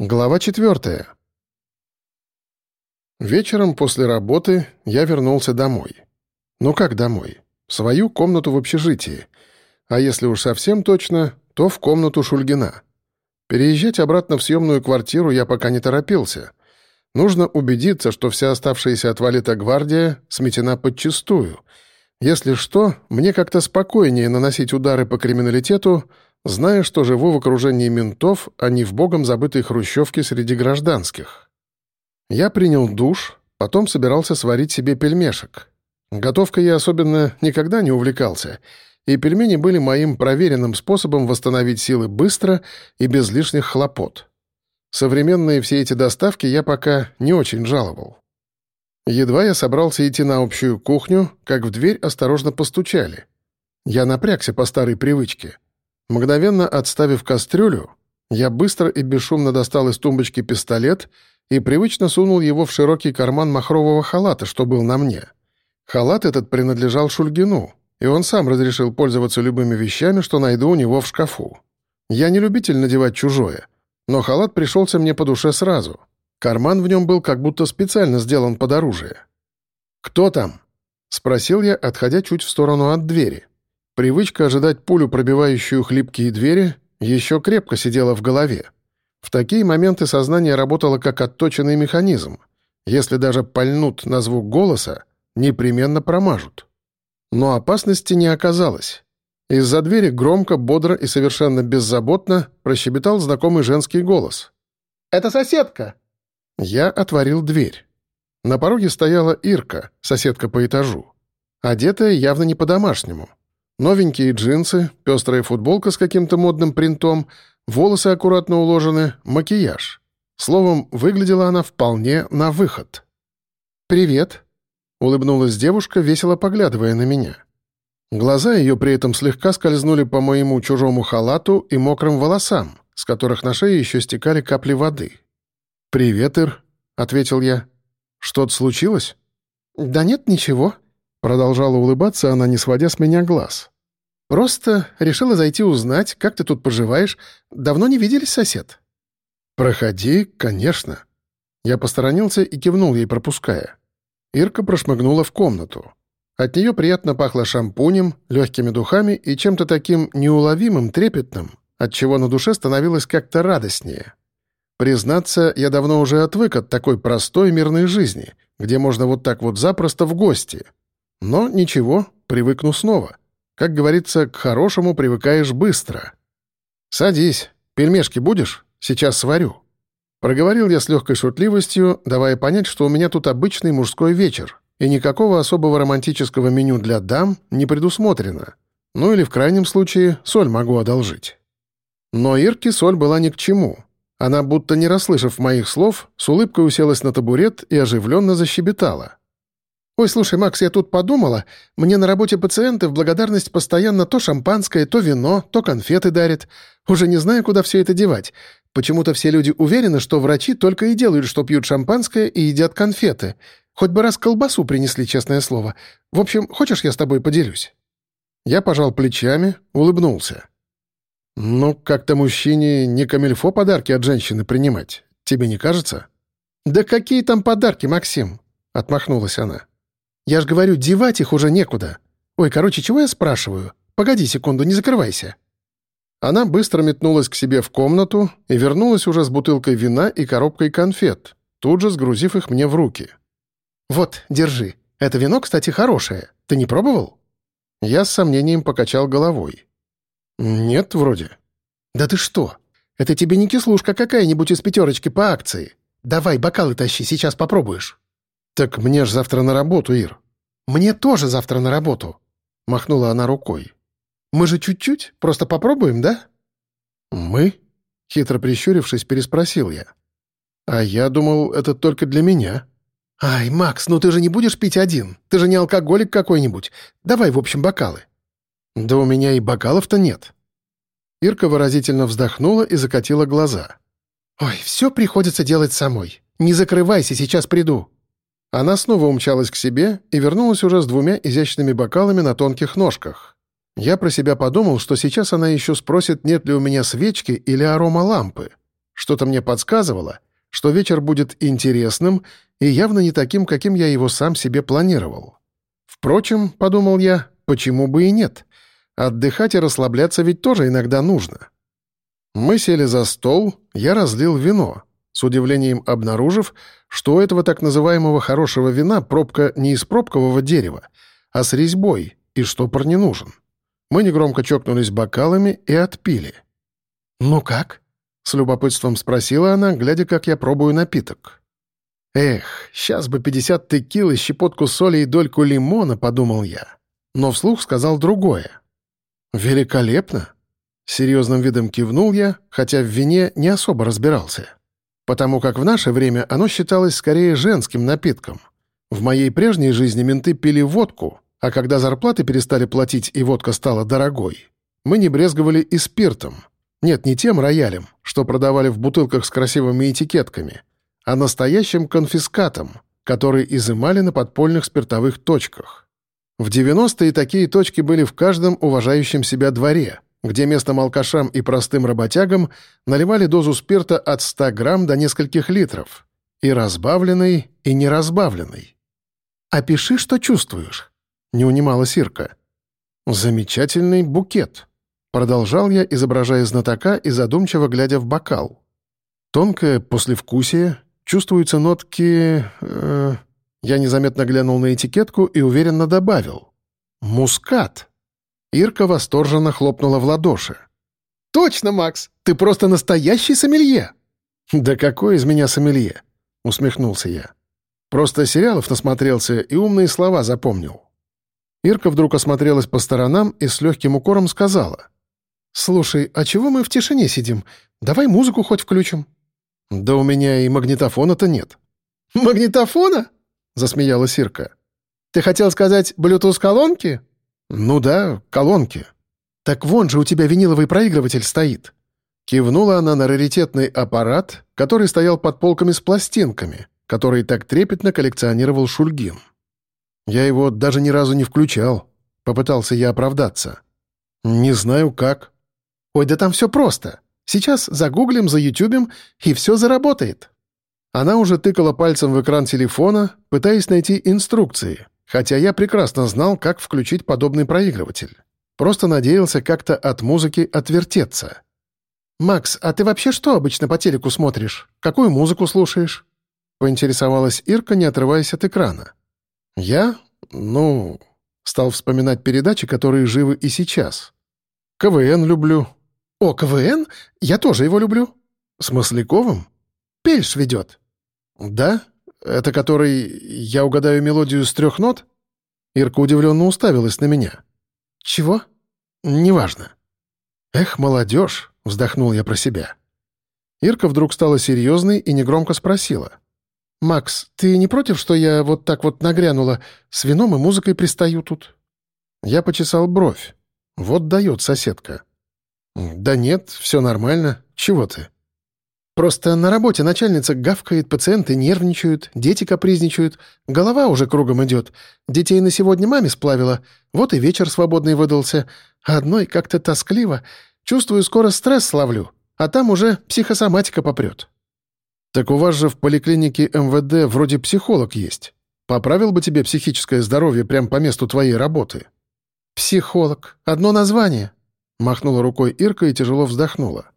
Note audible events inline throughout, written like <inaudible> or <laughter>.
Глава четвертая. Вечером после работы я вернулся домой. Ну как домой? В свою комнату в общежитии. А если уж совсем точно, то в комнату Шульгина. Переезжать обратно в съемную квартиру я пока не торопился. Нужно убедиться, что вся оставшаяся от валита гвардия сметена подчистую. Если что, мне как-то спокойнее наносить удары по криминалитету, зная, что живу в окружении ментов, а не в богом забытой хрущевке среди гражданских. Я принял душ, потом собирался сварить себе пельмешек. Готовкой я особенно никогда не увлекался, и пельмени были моим проверенным способом восстановить силы быстро и без лишних хлопот. Современные все эти доставки я пока не очень жаловал. Едва я собрался идти на общую кухню, как в дверь осторожно постучали. Я напрягся по старой привычке — Мгновенно отставив кастрюлю, я быстро и бесшумно достал из тумбочки пистолет и привычно сунул его в широкий карман махрового халата, что был на мне. Халат этот принадлежал Шульгину, и он сам разрешил пользоваться любыми вещами, что найду у него в шкафу. Я не любитель надевать чужое, но халат пришелся мне по душе сразу. Карман в нем был как будто специально сделан под оружие. «Кто там?» — спросил я, отходя чуть в сторону от двери. Привычка ожидать пулю, пробивающую хлипкие двери, еще крепко сидела в голове. В такие моменты сознание работало как отточенный механизм. Если даже пальнут на звук голоса, непременно промажут. Но опасности не оказалось. Из-за двери громко, бодро и совершенно беззаботно прощебетал знакомый женский голос. «Это соседка!» Я отворил дверь. На пороге стояла Ирка, соседка по этажу. Одетая явно не по-домашнему. Новенькие джинсы, пестрая футболка с каким-то модным принтом, волосы аккуратно уложены, макияж. Словом, выглядела она вполне на выход. «Привет», — улыбнулась девушка, весело поглядывая на меня. Глаза ее при этом слегка скользнули по моему чужому халату и мокрым волосам, с которых на шее еще стекали капли воды. «Привет, Ир», — ответил я. «Что-то случилось?» «Да нет, ничего», Продолжала улыбаться она, не сводя с меня глаз. «Просто решила зайти узнать, как ты тут поживаешь. Давно не виделись, сосед?» «Проходи, конечно». Я посторонился и кивнул ей, пропуская. Ирка прошмыгнула в комнату. От нее приятно пахло шампунем, легкими духами и чем-то таким неуловимым, трепетным, отчего на душе становилось как-то радостнее. Признаться, я давно уже отвык от такой простой мирной жизни, где можно вот так вот запросто в гости — но ничего, привыкну снова. Как говорится, к хорошему привыкаешь быстро. «Садись. Пельмешки будешь? Сейчас сварю». Проговорил я с легкой шутливостью, давая понять, что у меня тут обычный мужской вечер, и никакого особого романтического меню для дам не предусмотрено. Ну или в крайнем случае соль могу одолжить. Но Ирке соль была ни к чему. Она, будто не расслышав моих слов, с улыбкой уселась на табурет и оживленно защебетала. «Ой, слушай, Макс, я тут подумала. Мне на работе пациенты в благодарность постоянно то шампанское, то вино, то конфеты дарят. Уже не знаю, куда все это девать. Почему-то все люди уверены, что врачи только и делают, что пьют шампанское и едят конфеты. Хоть бы раз колбасу принесли, честное слово. В общем, хочешь, я с тобой поделюсь?» Я пожал плечами, улыбнулся. «Ну, как-то мужчине не камильфо подарки от женщины принимать. Тебе не кажется?» «Да какие там подарки, Максим?» — отмахнулась она. Я ж говорю, девать их уже некуда. Ой, короче, чего я спрашиваю? Погоди секунду, не закрывайся». Она быстро метнулась к себе в комнату и вернулась уже с бутылкой вина и коробкой конфет, тут же сгрузив их мне в руки. «Вот, держи. Это вино, кстати, хорошее. Ты не пробовал?» Я с сомнением покачал головой. «Нет, вроде». «Да ты что? Это тебе не кислушка какая-нибудь из пятерочки по акции. Давай бокалы тащи, сейчас попробуешь». «Так мне ж завтра на работу, Ир». «Мне тоже завтра на работу», — махнула она рукой. «Мы же чуть-чуть, просто попробуем, да?» «Мы?» — хитро прищурившись, переспросил я. «А я думал, это только для меня». «Ай, Макс, ну ты же не будешь пить один. Ты же не алкоголик какой-нибудь. Давай, в общем, бокалы». «Да у меня и бокалов-то нет». Ирка выразительно вздохнула и закатила глаза. «Ой, все приходится делать самой. Не закрывайся, сейчас приду». Она снова умчалась к себе и вернулась уже с двумя изящными бокалами на тонких ножках. Я про себя подумал, что сейчас она еще спросит, нет ли у меня свечки или арома лампы. Что-то мне подсказывало, что вечер будет интересным и явно не таким, каким я его сам себе планировал. Впрочем, подумал я, почему бы и нет? Отдыхать и расслабляться ведь тоже иногда нужно. Мы сели за стол, я разлил вино, с удивлением обнаружив, что у этого так называемого хорошего вина пробка не из пробкового дерева, а с резьбой, и штопор не нужен. Мы негромко чокнулись бокалами и отпили. «Ну как?» — с любопытством спросила она, глядя, как я пробую напиток. «Эх, сейчас бы 50 текил и щепотку соли и дольку лимона», — подумал я. Но вслух сказал другое. «Великолепно!» Серьезным видом кивнул я, хотя в вине не особо разбирался. Потому как в наше время оно считалось скорее женским напитком. В моей прежней жизни менты пили водку, а когда зарплаты перестали платить и водка стала дорогой, мы не брезговали и спиртом. Нет, не тем роялем, что продавали в бутылках с красивыми этикетками, а настоящим конфискатом, который изымали на подпольных спиртовых точках. В 90-е такие точки были в каждом уважающем себя дворе, где местным алкашам и простым работягам наливали дозу спирта от 100 грамм до нескольких литров, и разбавленный, и неразбавленный. «Опиши, что чувствуешь», — не унимала Сирка. «Замечательный букет», — продолжал я, изображая знатока и задумчиво глядя в бокал. «Тонкое послевкусие, чувствуются нотки...» э, Я незаметно глянул на этикетку и уверенно добавил. «Мускат». Ирка восторженно хлопнула в ладоши. «Точно, Макс! Ты просто настоящий сомелье!» «Да какой из меня сомелье?» — усмехнулся я. «Просто сериалов насмотрелся и умные слова запомнил». Ирка вдруг осмотрелась по сторонам и с легким укором сказала. «Слушай, а чего мы в тишине сидим? Давай музыку хоть включим». «Да у меня и магнитофона-то нет». «Магнитофона?» — засмеялась Ирка. «Ты хотел сказать Bluetooth-колонки?» «Ну да, колонки». «Так вон же у тебя виниловый проигрыватель стоит». Кивнула она на раритетный аппарат, который стоял под полками с пластинками, который так трепетно коллекционировал Шульгин. Я его даже ни разу не включал. Попытался я оправдаться. Не знаю как. Ой, да там все просто. Сейчас загуглим, заютюбим, и все заработает. Она уже тыкала пальцем в экран телефона, пытаясь найти инструкции, Хотя я прекрасно знал, как включить подобный проигрыватель. Просто надеялся как-то от музыки отвертеться. «Макс, а ты вообще что обычно по телеку смотришь? Какую музыку слушаешь?» Поинтересовалась Ирка, не отрываясь от экрана. «Я? Ну...» Стал вспоминать передачи, которые живы и сейчас. «КВН люблю». «О, КВН? Я тоже его люблю». «С Масляковым?» «Пельш ведет». «Да? «Это который... Я угадаю мелодию с трех нот?» Ирка удивленно уставилась на меня. «Чего?» «Неважно». «Эх, молодежь!» — вздохнул я про себя. Ирка вдруг стала серьезной и негромко спросила. «Макс, ты не против, что я вот так вот нагрянула? С вином и музыкой пристаю тут?» Я почесал бровь. Вот дает соседка. «Да нет, все нормально. Чего ты?» Просто на работе начальница гавкает, пациенты нервничают, дети капризничают, голова уже кругом идет. Детей на сегодня маме сплавила, вот и вечер свободный выдался. А одной как-то тоскливо. Чувствую, скоро стресс славлю, а там уже психосоматика попрет. «Так у вас же в поликлинике МВД вроде психолог есть. Поправил бы тебе психическое здоровье прямо по месту твоей работы». «Психолог. Одно название», — махнула рукой Ирка и тяжело вздохнула.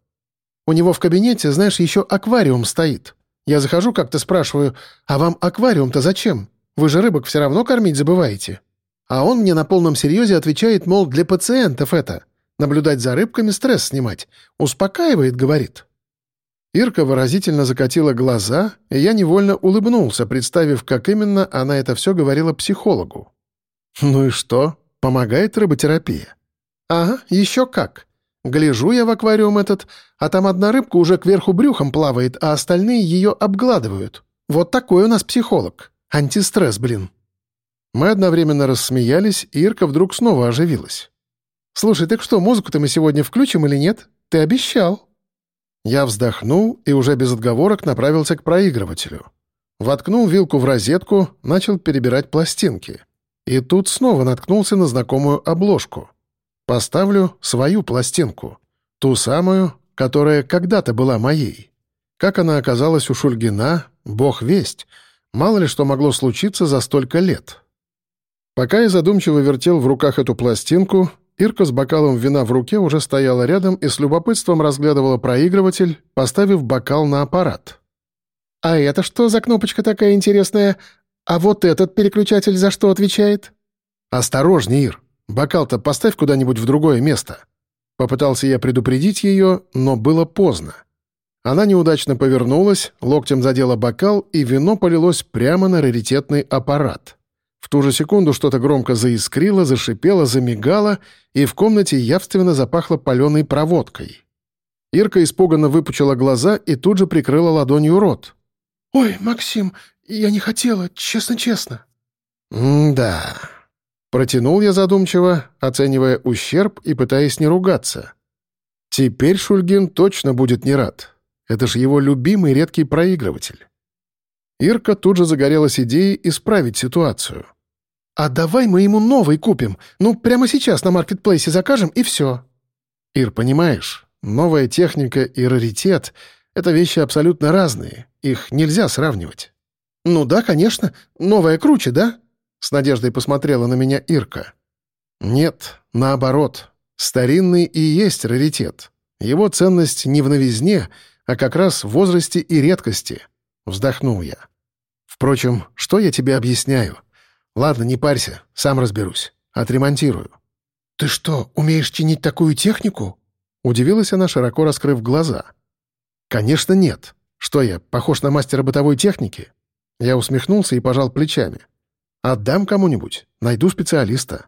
У него в кабинете, знаешь, еще аквариум стоит. Я захожу как-то спрашиваю, а вам аквариум-то зачем? Вы же рыбок все равно кормить забываете. А он мне на полном серьезе отвечает, мол, для пациентов это. Наблюдать за рыбками, стресс снимать. Успокаивает, говорит. Ирка выразительно закатила глаза, и я невольно улыбнулся, представив, как именно она это все говорила психологу. «Ну и что? Помогает рыботерапия?» «Ага, еще как. Гляжу я в аквариум этот, а там одна рыбка уже кверху брюхом плавает, а остальные ее обгладывают. Вот такой у нас психолог. Антистресс, блин». Мы одновременно рассмеялись, и Ирка вдруг снова оживилась. «Слушай, так что, музыку-то мы сегодня включим или нет? Ты обещал». Я вздохнул и уже без отговорок направился к проигрывателю. Воткнул вилку в розетку, начал перебирать пластинки. И тут снова наткнулся на знакомую обложку — Поставлю свою пластинку, ту самую, которая когда-то была моей. Как она оказалась у Шульгина, бог весть. Мало ли что могло случиться за столько лет. Пока я задумчиво вертел в руках эту пластинку, Ирка с бокалом вина в руке уже стояла рядом и с любопытством разглядывала проигрыватель, поставив бокал на аппарат. «А это что за кнопочка такая интересная? А вот этот переключатель за что отвечает?» «Осторожней, Ир. Бокал-то поставь куда-нибудь в другое место». Попытался я предупредить ее, но было поздно. Она неудачно повернулась, локтем задела бокал, и вино полилось прямо на раритетный аппарат. В ту же секунду что-то громко заискрило, зашипело, замигало, и в комнате явственно запахло паленой проводкой. Ирка испуганно выпучила глаза и тут же прикрыла ладонью рот. «Ой, Максим, я не хотела, честно-честно». «М-да...» Протянул я задумчиво, оценивая ущерб и пытаясь не ругаться. Теперь Шульгин точно будет не рад. Это же его любимый редкий проигрыватель. Ирка тут же загорелась идеей исправить ситуацию. «А давай мы ему новый купим. Ну, прямо сейчас на маркетплейсе закажем, и все». «Ир, понимаешь, новая техника и раритет — это вещи абсолютно разные. Их нельзя сравнивать». «Ну да, конечно. Новая круче, да?» С надеждой посмотрела на меня Ирка. «Нет, наоборот. Старинный и есть раритет. Его ценность не в новизне, а как раз в возрасте и редкости», — вздохнул я. «Впрочем, что я тебе объясняю? Ладно, не парься, сам разберусь. Отремонтирую». «Ты что, умеешь чинить такую технику?» Удивилась она, широко раскрыв глаза. «Конечно нет. Что я, похож на мастера бытовой техники?» Я усмехнулся и пожал плечами. Отдам кому-нибудь, найду специалиста.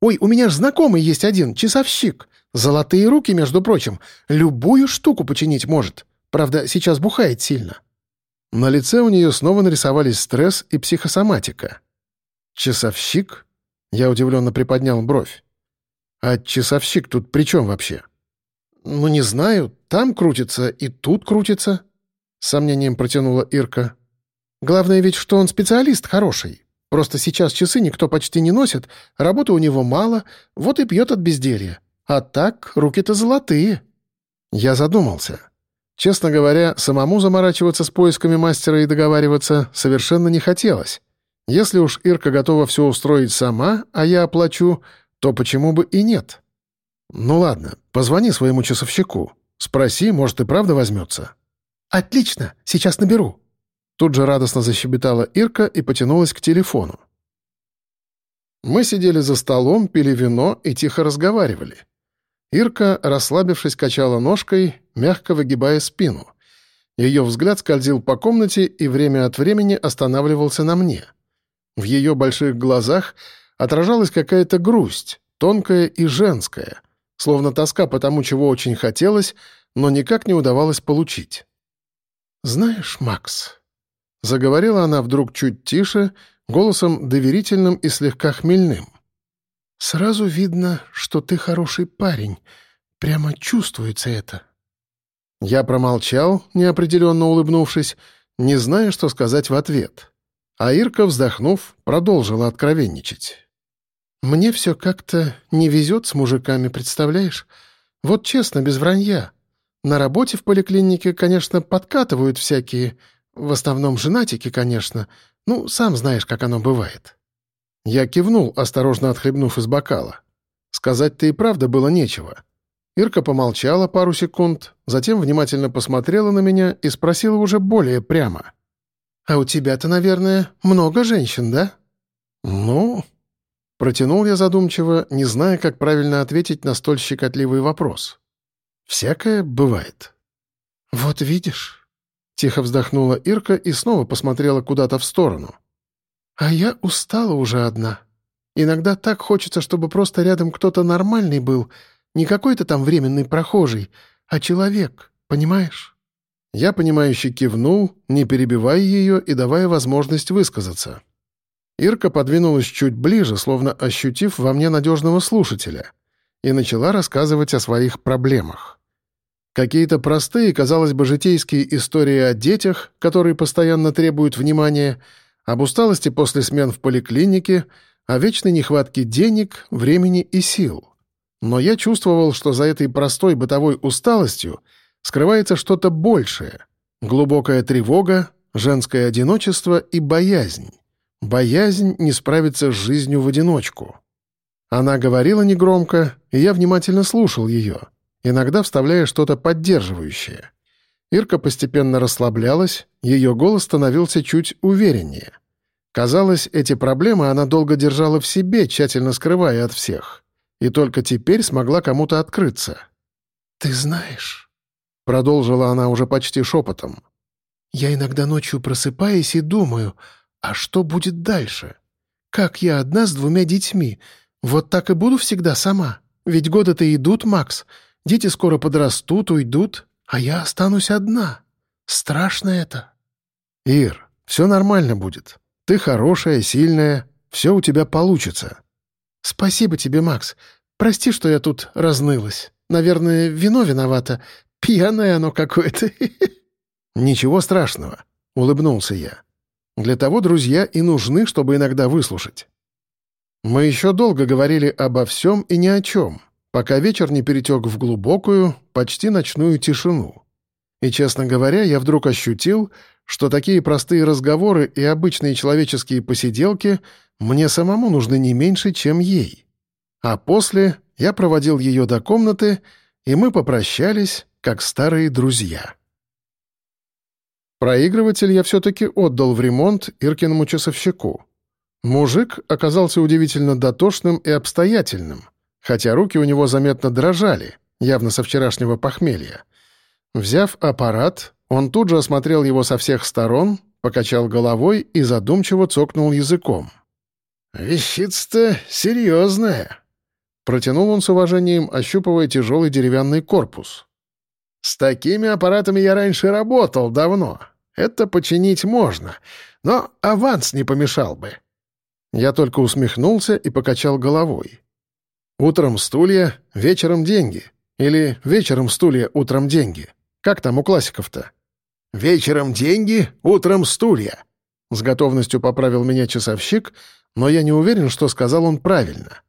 Ой, у меня ж знакомый есть один, часовщик. Золотые руки, между прочим. Любую штуку починить может. Правда, сейчас бухает сильно». На лице у нее снова нарисовались стресс и психосоматика. «Часовщик?» Я удивленно приподнял бровь. «А часовщик тут при чем вообще?» «Ну, не знаю. Там крутится и тут крутится», — с сомнением протянула Ирка. «Главное ведь, что он специалист хороший. Просто сейчас часы никто почти не носит, работы у него мало, вот и пьет от безделья. А так, руки-то золотые». Я задумался. Честно говоря, самому заморачиваться с поисками мастера и договариваться совершенно не хотелось. Если уж Ирка готова все устроить сама, а я оплачу, то почему бы и нет? Ну ладно, позвони своему часовщику. Спроси, может, и правда возьмется. «Отлично, сейчас наберу», Тут же радостно защебетала Ирка и потянулась к телефону. Мы сидели за столом, пили вино и тихо разговаривали. Ирка, расслабившись, качала ножкой, мягко выгибая спину. Ее взгляд скользил по комнате и время от времени останавливался на мне. В ее больших глазах отражалась какая-то грусть, тонкая и женская, словно тоска по тому, чего очень хотелось, но никак не удавалось получить. «Знаешь, Макс», Заговорила она вдруг чуть тише, голосом доверительным и слегка хмельным. «Сразу видно, что ты хороший парень. Прямо чувствуется это». Я промолчал, неопределенно улыбнувшись, не зная, что сказать в ответ. А Ирка, вздохнув, продолжила откровенничать. «Мне все как-то не везет с мужиками, представляешь? Вот честно, без вранья. На работе в поликлинике, конечно, подкатывают всякие в основном женатики, конечно. Ну, сам знаешь, как оно бывает». Я кивнул, осторожно отхлебнув из бокала. Сказать-то и правда было нечего. Ирка помолчала пару секунд, затем внимательно посмотрела на меня и спросила уже более прямо. «А у тебя-то, наверное, много женщин, да?» «Ну...» Протянул я задумчиво, не зная, как правильно ответить на столь щекотливый вопрос. «Всякое бывает». «Вот видишь...» Тихо вздохнула Ирка и снова посмотрела куда-то в сторону. «А я устала уже одна. Иногда так хочется, чтобы просто рядом кто-то нормальный был, не какой-то там временный прохожий, а человек, понимаешь?» Я, понимающе кивнул, не перебивая ее и давая возможность высказаться. Ирка подвинулась чуть ближе, словно ощутив во мне надежного слушателя, и начала рассказывать о своих проблемах. Какие-то простые, казалось бы, житейские истории о детях, которые постоянно требуют внимания, об усталости после смен в поликлинике, о вечной нехватке денег, времени и сил. Но я чувствовал, что за этой простой бытовой усталостью скрывается что-то большее. Глубокая тревога, женское одиночество и боязнь. Боязнь не справиться с жизнью в одиночку. Она говорила негромко, и я внимательно слушал ее, иногда вставляя что-то поддерживающее. Ирка постепенно расслаблялась, ее голос становился чуть увереннее. Казалось, эти проблемы она долго держала в себе, тщательно скрывая от всех, и только теперь смогла кому-то открыться. «Ты знаешь...» Продолжила она уже почти шепотом. «Я иногда ночью просыпаюсь и думаю, а что будет дальше? Как я одна с двумя детьми? Вот так и буду всегда сама. Ведь годы-то идут, Макс. Дети скоро подрастут, уйдут, а я останусь одна. Страшно это». «Ир, все нормально будет. Ты хорошая, сильная, все у тебя получится». «Спасибо тебе, Макс. Прости, что я тут разнылась. Наверное, вино виновато. Пьяное оно какое-то. <laughs> Ничего страшного, улыбнулся я. Для того друзья и нужны, чтобы иногда выслушать. Мы еще долго говорили обо всем и ни о чем, пока вечер не перетек в глубокую, почти ночную тишину. И, честно говоря, я вдруг ощутил, что такие простые разговоры и обычные человеческие посиделки мне самому нужны не меньше, чем ей. А после я проводил ее до комнаты, и мы попрощались, как старые друзья. Проигрыватель я все-таки отдал в ремонт Иркиному часовщику. Мужик оказался удивительно дотошным и обстоятельным, хотя руки у него заметно дрожали, явно со вчерашнего похмелья. Взяв аппарат, он тут же осмотрел его со всех сторон, покачал головой и задумчиво цокнул языком. «Вещица-то серьезная», — протянул он с уважением, ощупывая тяжелый деревянный корпус. С такими аппаратами я раньше работал давно. Это починить можно, но аванс не помешал бы». Я только усмехнулся и покачал головой. «Утром стулья, вечером деньги. Или вечером стулья, утром деньги. Как там у классиков-то?» «Вечером деньги, утром стулья», — с готовностью поправил меня часовщик, но я не уверен, что сказал он правильно.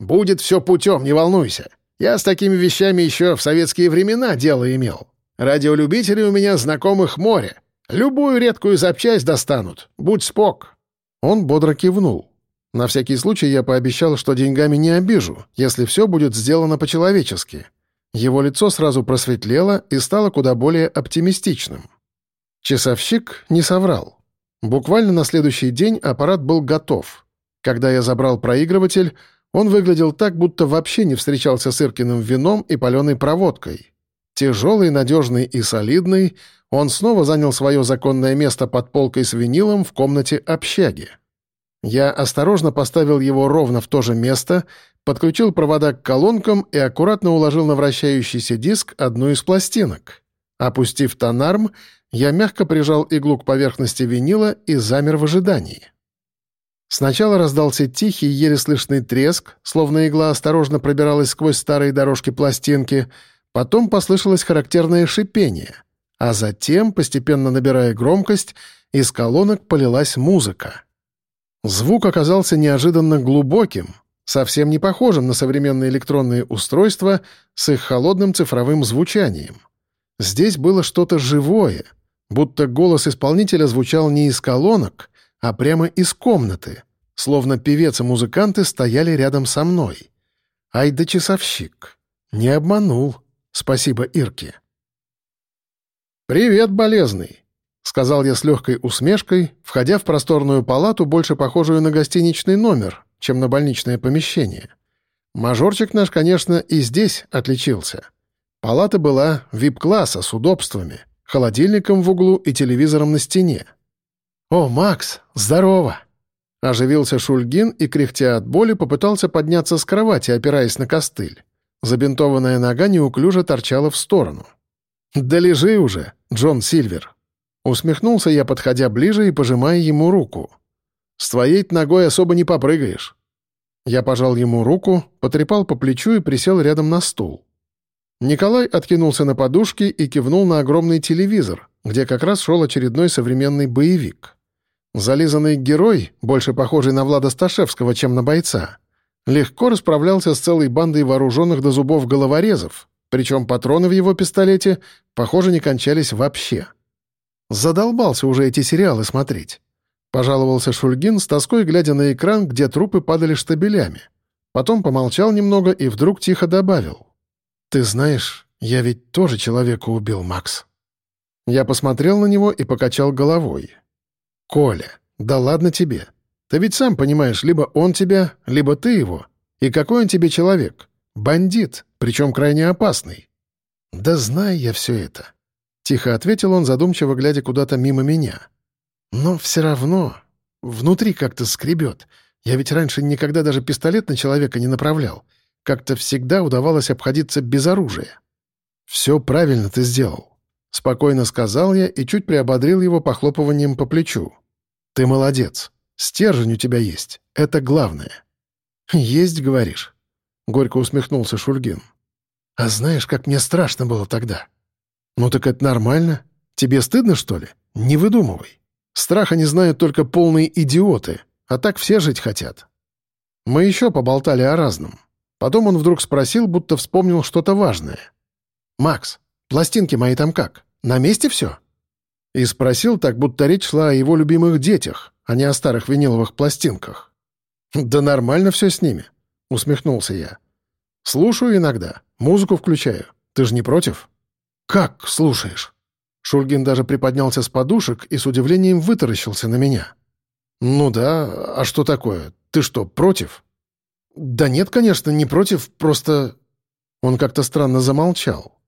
«Будет все путем, не волнуйся. Я с такими вещами еще в советские времена дело имел. Радиолюбители у меня знакомых море. Любую редкую запчасть достанут. Будь спок». Он бодро кивнул. На всякий случай я пообещал, что деньгами не обижу, если все будет сделано по-человечески. Его лицо сразу просветлело и стало куда более оптимистичным. Часовщик не соврал. Буквально на следующий день аппарат был готов. Когда я забрал проигрыватель, он выглядел так, будто вообще не встречался с Иркиным вином и паленой проводкой. Тяжелый, надежный и солидный, он снова занял свое законное место под полкой с винилом в комнате общаги. Я осторожно поставил его ровно в то же место, подключил провода к колонкам и аккуратно уложил на вращающийся диск одну из пластинок. Опустив тонарм, я мягко прижал иглу к поверхности винила и замер в ожидании. Сначала раздался тихий, еле слышный треск, словно игла осторожно пробиралась сквозь старые дорожки пластинки, потом послышалось характерное шипение, а затем, постепенно набирая громкость, из колонок полилась музыка. Звук оказался неожиданно глубоким, совсем не похожим на современные электронные устройства с их холодным цифровым звучанием. Здесь было что-то живое, будто голос исполнителя звучал не из колонок, а прямо из комнаты, словно певец и музыканты стояли рядом со мной. Ай да часовщик. Не обманул. Спасибо Ирке. «Привет, болезный», — сказал я с легкой усмешкой, входя в просторную палату, больше похожую на гостиничный номер, чем на больничное помещение. Мажорчик наш, конечно, и здесь отличился. Палата была вип-класса с удобствами, холодильником в углу и телевизором на стене. «О, Макс, здорово!» Оживился Шульгин и, кряхтя от боли, попытался подняться с кровати, опираясь на костыль. Забинтованная нога неуклюже торчала в сторону. «Да лежи уже, Джон Сильвер!» Усмехнулся я, подходя ближе и пожимая ему руку. «С твоей ногой особо не попрыгаешь». Я пожал ему руку, потрепал по плечу и присел рядом на стул. Николай откинулся на подушки и кивнул на огромный телевизор, где как раз шел очередной современный боевик. Зализанный герой, больше похожий на Влада Сташевского, чем на бойца, легко расправлялся с целой бандой вооруженных до зубов головорезов, причем патроны в его пистолете, похоже, не кончались вообще. Задолбался уже эти сериалы смотреть. Пожаловался Шульгин с тоской, глядя на экран, где трупы падали штабелями. Потом помолчал немного и вдруг тихо добавил. «Ты знаешь, я ведь тоже человека убил, Макс». Я посмотрел на него и покачал головой. «Коля, да ладно тебе. Ты ведь сам понимаешь, либо он тебя, либо ты его. И какой он тебе человек? Бандит, причем крайне опасный». «Да знаю я все это», — тихо ответил он, задумчиво глядя куда-то мимо меня. «Но все равно внутри как-то скребет. Я ведь раньше никогда даже пистолет на человека не направлял. Как-то всегда удавалось обходиться без оружия». «Все правильно ты сделал», — спокойно сказал я и чуть приободрил его похлопыванием по плечу. «Ты молодец. Стержень у тебя есть. Это главное». «Есть, говоришь?» — горько усмехнулся Шульгин. «А знаешь, как мне страшно было тогда?» «Ну так это нормально. Тебе стыдно, что ли? Не выдумывай. Страха не знают только полные идиоты, а так все жить хотят». Мы еще поболтали о разном. Потом он вдруг спросил, будто вспомнил что-то важное. «Макс, пластинки мои там как? На месте все?» И спросил так, будто речь шла о его любимых детях, а не о старых виниловых пластинках. «Да нормально все с ними», — усмехнулся я. «Слушаю иногда, музыку включаю. Ты же не против?» «Как слушаешь?» Шульгин даже приподнялся с подушек и с удивлением вытаращился на меня. «Ну да, а что такое? Ты что, против?» «Да нет, конечно, не против, просто...» Он как-то странно замолчал.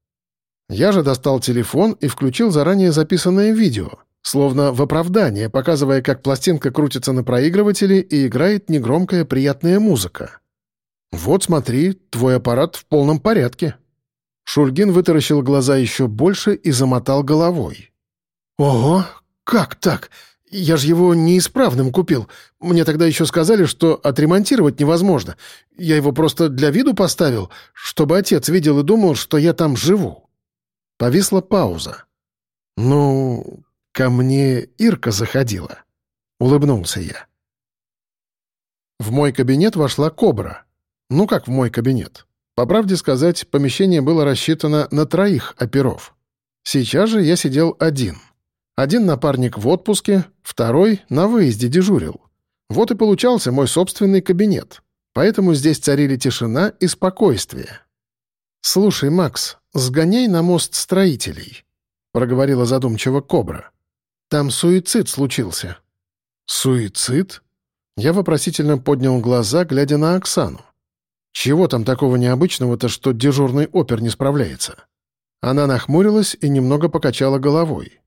Я же достал телефон и включил заранее записанное видео, словно в оправдание, показывая, как пластинка крутится на проигрывателе и играет негромкая приятная музыка. «Вот смотри, твой аппарат в полном порядке». Шульгин вытаращил глаза еще больше и замотал головой. «Ого, как так? Я же его неисправным купил. Мне тогда еще сказали, что отремонтировать невозможно. Я его просто для виду поставил, чтобы отец видел и думал, что я там живу». Повисла пауза. «Ну, ко мне Ирка заходила», — улыбнулся я. В мой кабинет вошла кобра. Ну как в мой кабинет? По правде сказать, помещение было рассчитано на троих оперов. Сейчас же я сидел один. Один напарник в отпуске, второй на выезде дежурил. Вот и получался мой собственный кабинет. Поэтому здесь царили тишина и спокойствие. «Слушай, Макс, сгоняй на мост строителей», — проговорила задумчиво Кобра. «Там суицид случился». «Суицид?» Я вопросительно поднял глаза, глядя на Оксану. «Чего там такого необычного-то, что дежурный опер не справляется?» Она нахмурилась и немного покачала головой.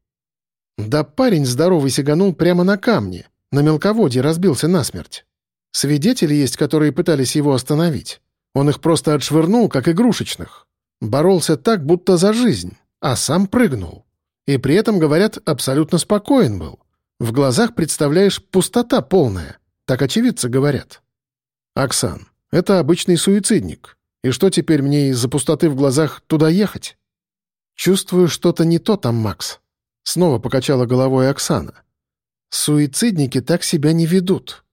«Да парень здоровый сиганул прямо на камне, на мелководье разбился насмерть. Свидетели есть, которые пытались его остановить. Он их просто отшвырнул, как игрушечных. Боролся так, будто за жизнь, а сам прыгнул. И при этом, говорят, абсолютно спокоен был. В глазах представляешь пустота полная. Так очевидцы говорят. Оксан, это обычный суицидник. И что теперь мне из-за пустоты в глазах туда ехать? Чувствую, что-то не то там, Макс. Снова покачала головой Оксана. Суицидники так себя не ведут.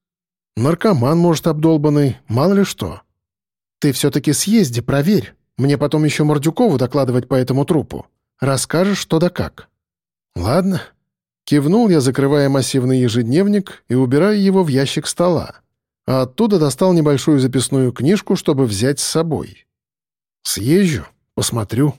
Наркоман, может, обдолбанный, мало ли что. Ты все-таки съезди, проверь. Мне потом еще Мордюкову докладывать по этому трупу. Расскажешь, что да как». «Ладно». Кивнул я, закрывая массивный ежедневник и убирая его в ящик стола. А оттуда достал небольшую записную книжку, чтобы взять с собой. «Съезжу, посмотрю».